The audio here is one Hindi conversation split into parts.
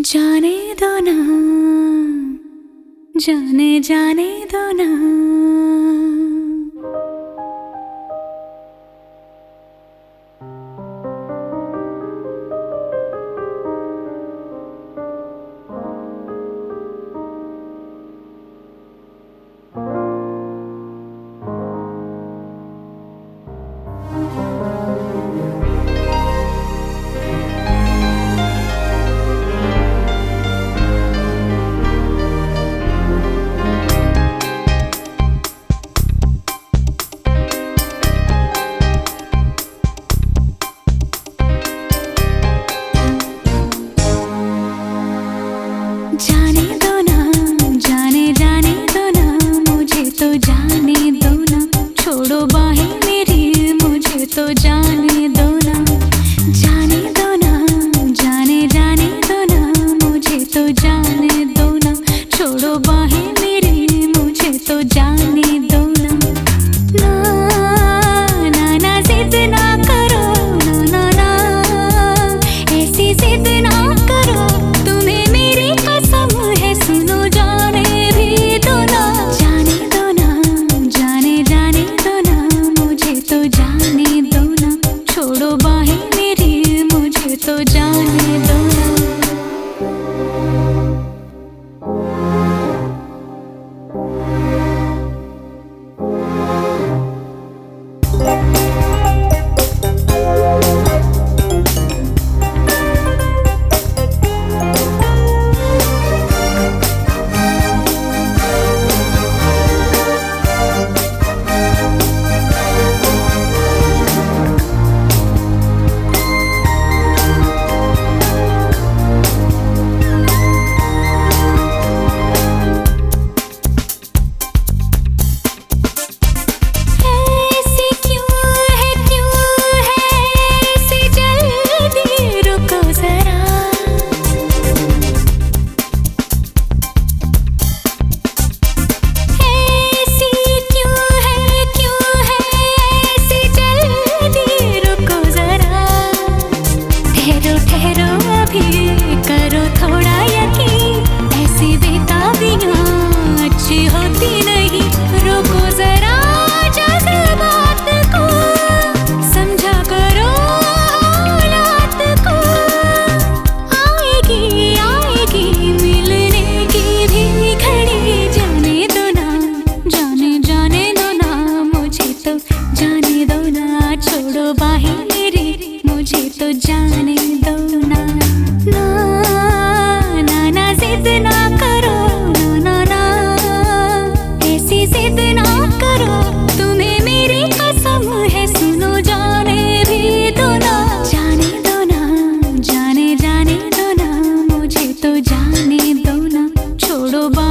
जाने दो ना। जाने जाने दो ना। 你懂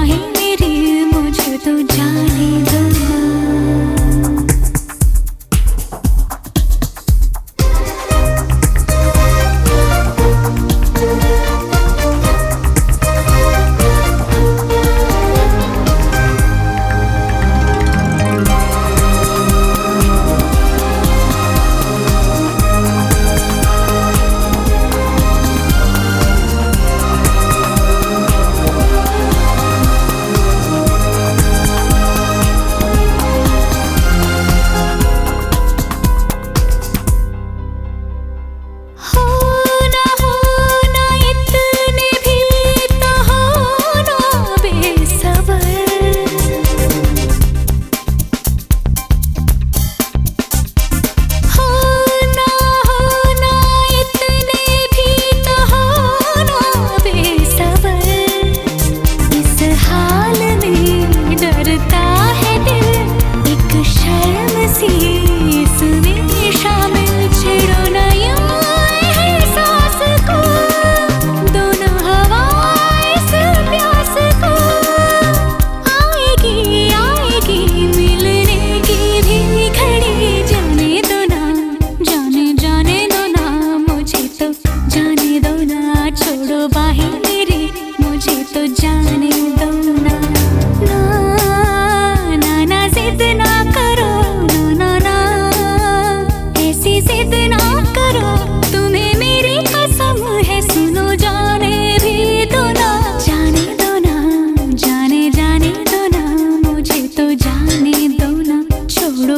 है मेरी मुझे तो जाने दे।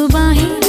barril